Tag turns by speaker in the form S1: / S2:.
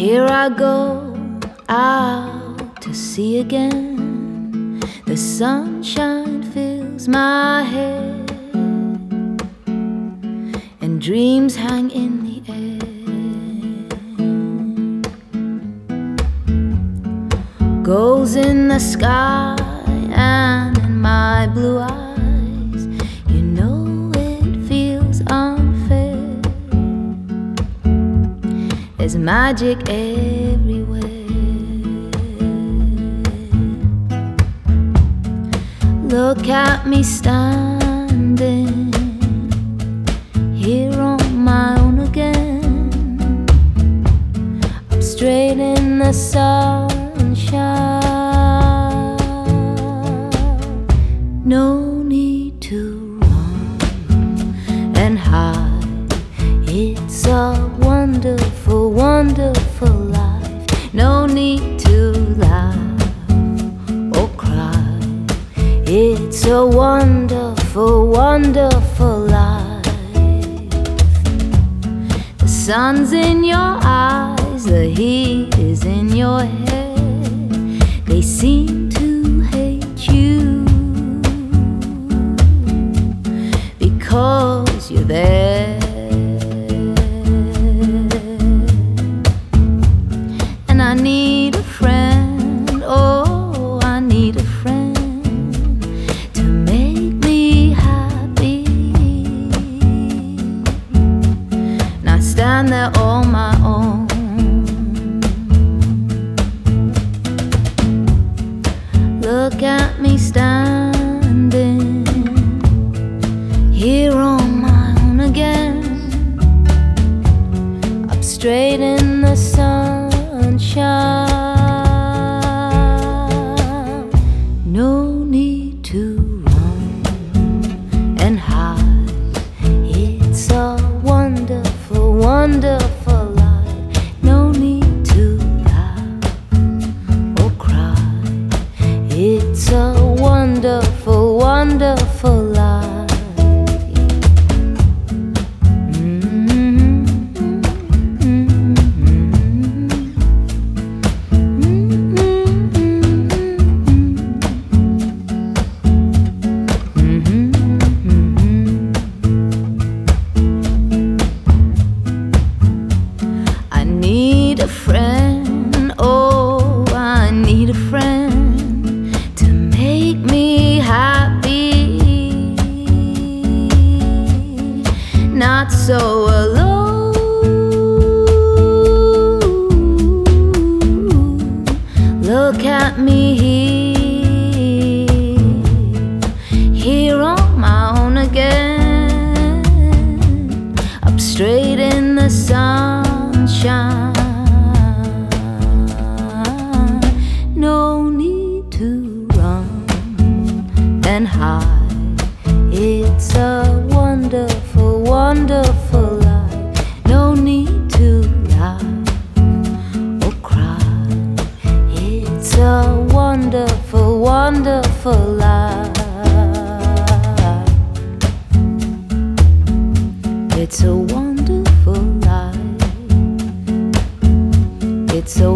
S1: Here I go out to sea again. The sunshine fills my head, and dreams hang in the air. Goals in the sky and in my blue eyes, There's magic everywhere. Look at me standing here on my own again. I'm straight in the sunshine. No need to run and hide. It's a It's a wonderful, wonderful life. The sun's in your eyes, the heat is in your head. They seem Stand there on my own. Look at me standing here on my own again. Up straight in the sunshine. No need to need a friend, oh, I need a friend to make me happy. Not so alone. Look at me here, It's a wonderful, wonderful life. No need to or cry. It's a wonderful, wonderful life. It's a wonderful life. It's a